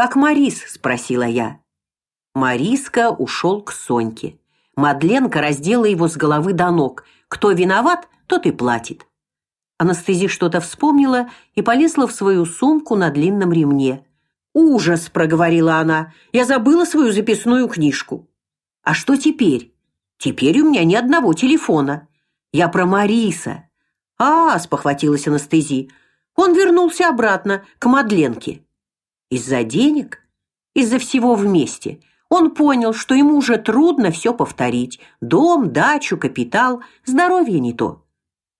Как Марис, спросила я. Мариска ушел к Соньке. Мадленка раздела его с головы до ног. Кто виноват, тот и платит. Анастези что-то вспомнила и полезла в свою сумку на длинном ремне. «Ужас!» – проговорила она. «Я забыла свою записную книжку». «А что теперь?» «Теперь у меня ни одного телефона. Я про Мариса». «А, – спохватилась Анастези. Он вернулся обратно, к Мадленке». «Из-за денег?» «Из-за всего вместе. Он понял, что ему уже трудно все повторить. Дом, дачу, капитал, здоровье не то».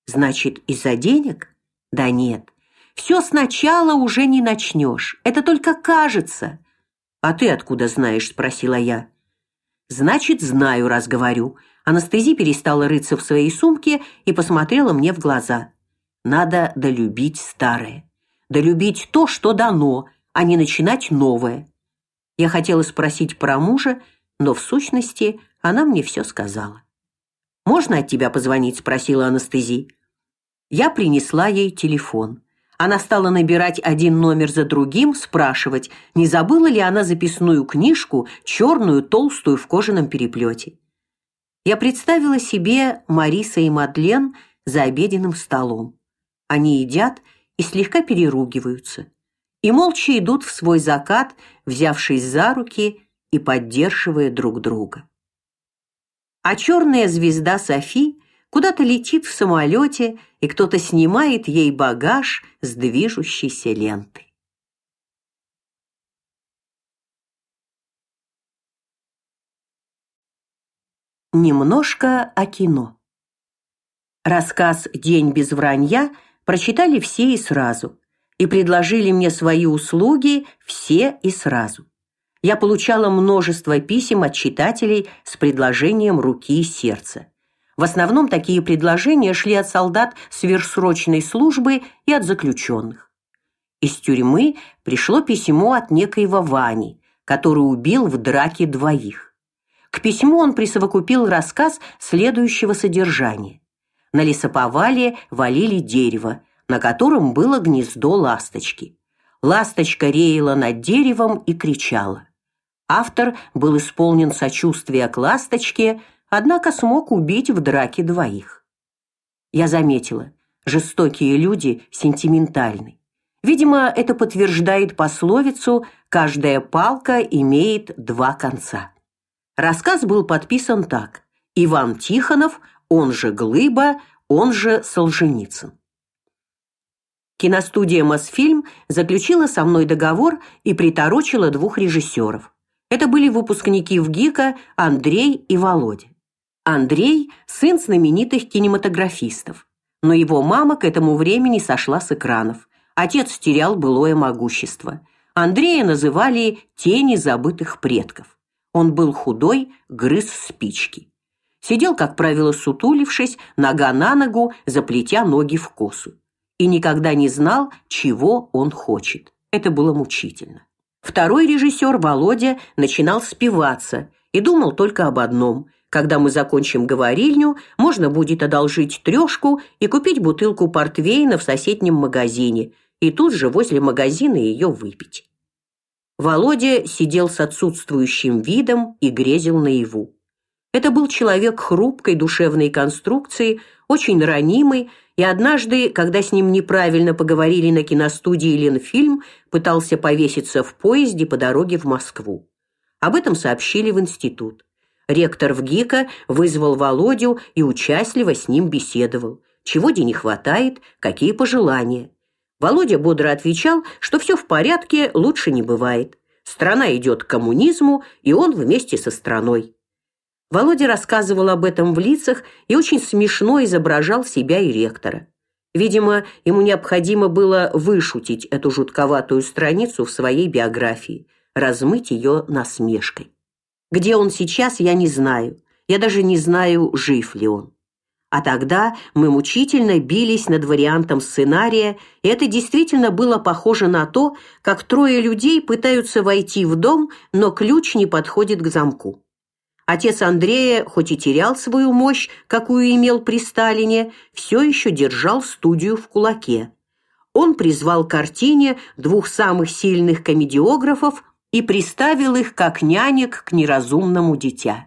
«Значит, из-за денег?» «Да нет. Все сначала уже не начнешь. Это только кажется. А ты откуда знаешь, спросила я. Значит, знаю, раз говорю. Анастезия перестала рыться в своей сумке и посмотрела мне в глаза. Надо долюбить старое. Долюбить то, что дано, а не начинать новое. Я хотела спросить про мужа, но в сущности она мне все сказала. Можно от тебя позвонить, спросила Анастезия. Я принесла ей телефон. Она стала набирать один номер за другим, спрашивать, не забыла ли она записную книжку, черную, толстую в кожаном переплете. Я представила себе Мариса и Мадлен за обеденным столом. Они едят и слегка переругиваются. И молча идут в свой закат, взявшись за руки и поддерживая друг друга. А черная звезда Софи куда-то летит в самолете, и кто-то снимает ей багаж с движущейся ленты. Немножко о кино. Рассказ День без вранья прочитали все и сразу, и предложили мне свои услуги все и сразу. Я получала множество писем от читателей с предложением руки и сердца. В основном такие предложения шли от солдат сверхсрочной службы и от заключенных. Из тюрьмы пришло письмо от некоего Вани, который убил в драке двоих. К письму он присовокупил рассказ следующего содержания. На лесоповале валили дерево, на котором было гнездо ласточки. Ласточка реяла над деревом и кричала. Автор был исполнен сочувствия к ласточке, однако смог убить в драке двоих. Я заметила, жестокие люди сентиментальны. Видимо, это подтверждает пословицу «каждая палка имеет два конца». Рассказ был подписан так: Иван Тихонов, он же Глыба, он же Солженицын. Киностудия Мосфильм заключила со мной договор и приторочила двух режиссеров. Это были выпускники ВГИКа Андрей и Володя. Андрей сын знаменитых кинематографистов, но его мама к этому времени сошла с экранов. Отец терял былое могущество. Андрея называли тени забытых предков. Он был худой, грыз спички. Сидел, как правило, сутулившись, нога на ногу, заплетя ноги в косу. И никогда не знал, чего он хочет. Это было мучительно. Второй режиссер Володя начинал спиваться и думал только об одном – когда мы закончим говорильню, можно будет одолжить трешку и купить бутылку портвейна в соседнем магазине и тут же возле магазина ее выпить. Володя сидел с отсутствующим видом и грезил наяву. Это был человек хрупкой душевной конструкции, очень ранимый, и однажды, когда с ним неправильно поговорили на киностудии Ленфильм, пытался повеситься в поезде по дороге в Москву. Об этом сообщили в институт. Ректор ВГИКа вызвал Володю и участливо с ним беседовал. Чего де не хватает, какие пожелания. Володя бодро отвечал, что все в порядке, лучше не бывает. Страна идет к коммунизму, и он вместе со страной. Володя рассказывал об этом в лицах и очень смешно изображал себя и ректора. Видимо, ему необходимо было вышутить эту жутковатую страницу в своей биографии, размыть ее насмешкой. Где он сейчас, я не знаю. Я даже не знаю, жив ли он. А тогда мы мучительно бились над вариантом сценария, и это действительно было похоже на то, как трое людей пытаются войти в дом, но ключ не подходит к замку. Отец Андрея, хоть и терял свою мощь, какую имел при Сталине, все еще держал студию в кулаке. Он призвал к картине двух самых сильных комедиографов и приставил их как нянек к неразумному дитя.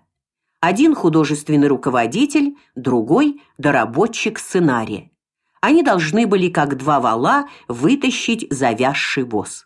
Один художественный руководитель, другой доработчик сценария. Они должны были как два вала вытащить завязший босс.